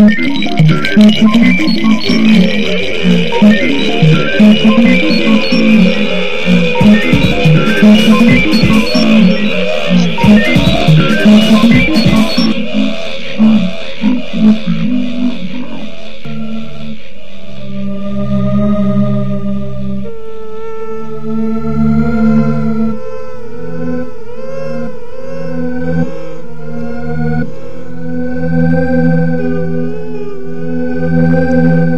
I'm gonna go get some more. Música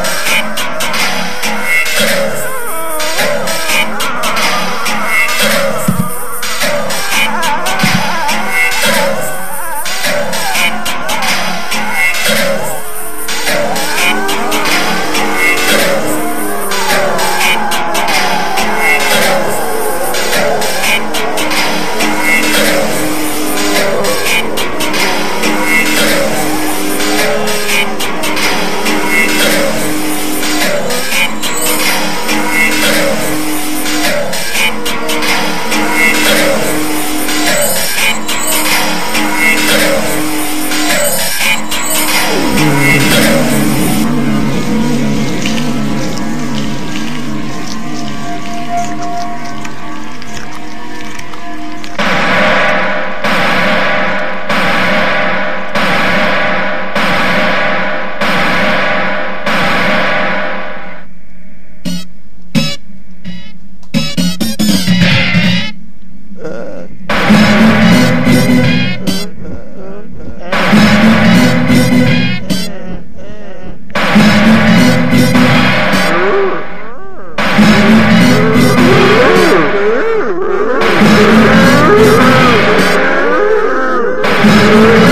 Thank you.